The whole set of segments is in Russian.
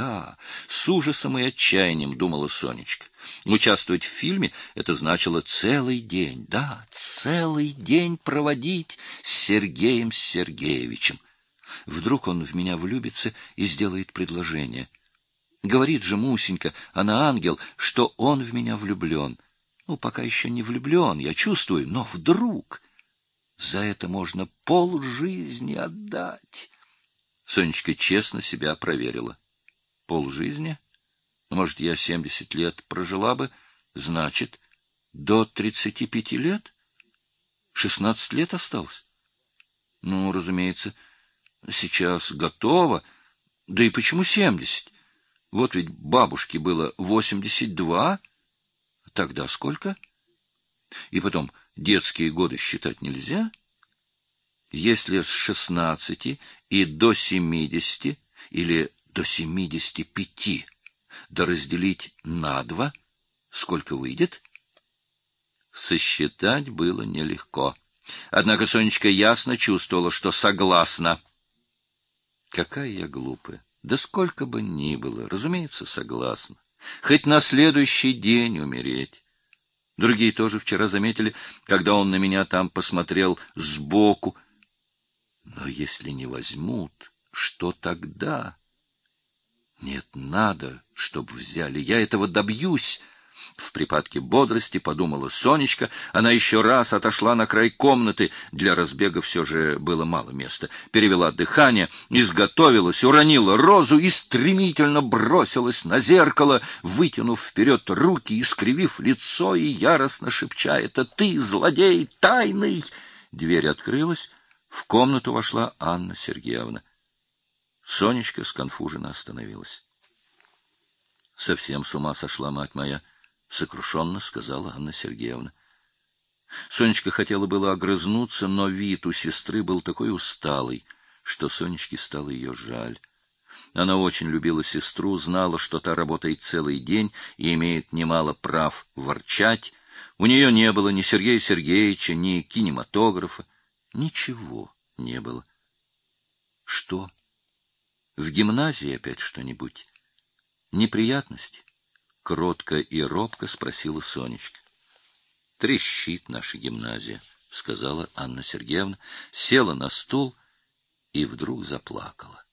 да, с ужасом и отчаянием думала Сонечка. Участвовать в фильме — это значило целый день, да, целый день проводить с Сергеем Сергеевичем. Вдруг он в меня влюбится и сделает предложение. Говорит же Мусенька, она ангел, что он в меня влюблен. Ну, пока еще не влюблен, я чувствую, но вдруг... За это можно полжизни отдать. Сонечка честно себя проверила. Полжизни? Может, я семьдесят лет прожила бы, значит, до тридцати пяти лет? Шестнадцать лет осталось? Ну, разумеется, сейчас готово. Да и почему семьдесят? Вот ведь бабушке было восемьдесят два. Тогда сколько? И потом, детские годы считать нельзя? Если с шестнадцати и до семидесяти или до семидесяти пяти да разделить на два, сколько выйдет? Сосчитать было нелегко. Однако Сонечка ясно чувствовала, что согласна. Какая я глупая. Да сколько бы ни было, разумеется, согласна. Хоть на следующий день умереть. Другие тоже вчера заметили, когда он на меня там посмотрел сбоку. Но если не возьмут, что тогда? Нет, надо, чтоб взяли. Я этого добьюсь. В припадке бодрости подумала Сонечка. Она еще раз отошла на край комнаты. Для разбега все же было мало места. Перевела дыхание, изготовилась, уронила розу и стремительно бросилась на зеркало, вытянув вперед руки, искривив лицо и яростно шепча «Это ты, злодей тайный!» Дверь открылась. В комнату вошла Анна Сергеевна. Сонечка сконфуженно остановилась. Совсем с ума сошла мать моя сокрушенно сказала Анна Сергеевна. Сонечка хотела было огрызнуться, но вид у сестры был такой усталый, что Сонечке стало ее жаль. Она очень любила сестру, знала, что та работает целый день и имеет немало прав ворчать. У нее не было ни Сергея Сергеевича, ни кинематографа, ничего не было. Что? В гимназии опять что-нибудь? Неприятности? кротко и робко спросила Сонечка. Трещит наша гимназия, сказала Анна Сергеевна, села на стул и вдруг заплакала.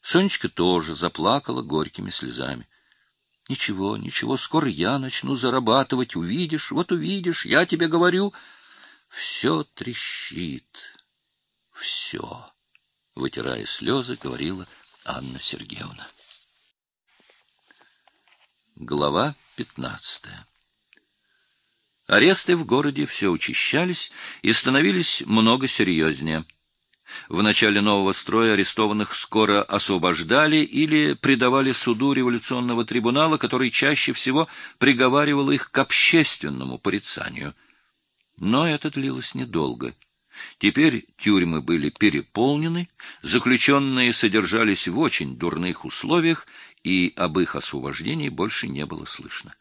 Сонечка тоже заплакала горькими слезами. Ничего, ничего, скоро я начну зарабатывать, увидишь, вот увидишь, я тебе говорю, все трещит. Все, вытирая слезы, говорила Анна Сергеевна. Глава 15. Аресты в городе все учащались и становились много серьезнее. В начале нового строя арестованных скоро освобождали или предавали суду революционного трибунала, который чаще всего приговаривал их к общественному порицанию. Но это длилось недолго. Теперь тюрьмы были переполнены, заключенные содержались в очень дурных условиях, и об их освобождении больше не было слышно.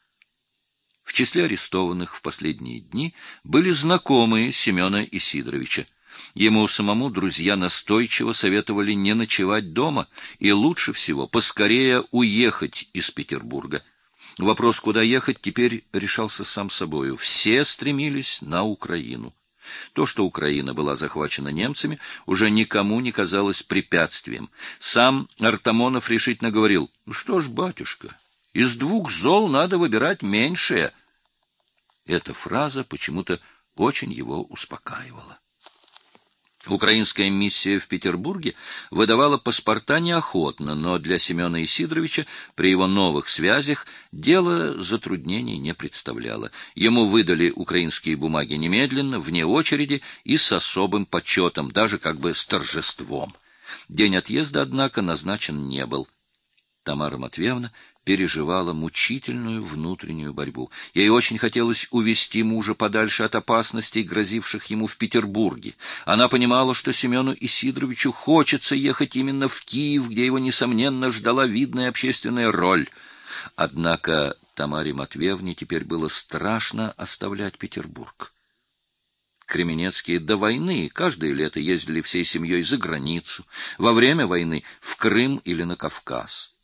В числе арестованных в последние дни были знакомые Семена Исидоровича. Ему самому друзья настойчиво советовали не ночевать дома и лучше всего поскорее уехать из Петербурга. Вопрос, куда ехать, теперь решался сам собою. Все стремились на Украину. То, что Украина была захвачена немцами, уже никому не казалось препятствием. Сам Артамонов решительно говорил, «Ну что ж, батюшка, из двух зол надо выбирать меньшее». Эта фраза почему-то очень его успокаивала. Украинская миссия в Петербурге выдавала паспорта неохотно, но для Семена Исидоровича при его новых связях дело затруднений не представляло. Ему выдали украинские бумаги немедленно, вне очереди и с особым почетом, даже как бы с торжеством. День отъезда, однако, назначен не был. Тамара Матвеевна переживала мучительную внутреннюю борьбу. Ей очень хотелось увести мужа подальше от опасностей, грозивших ему в Петербурге. Она понимала, что Семену Исидоровичу хочется ехать именно в Киев, где его, несомненно, ждала видная общественная роль. Однако Тамаре Матвеевне теперь было страшно оставлять Петербург. Кременецкие до войны каждое лето ездили всей семьей за границу, во время войны — в Крым или на Кавказ.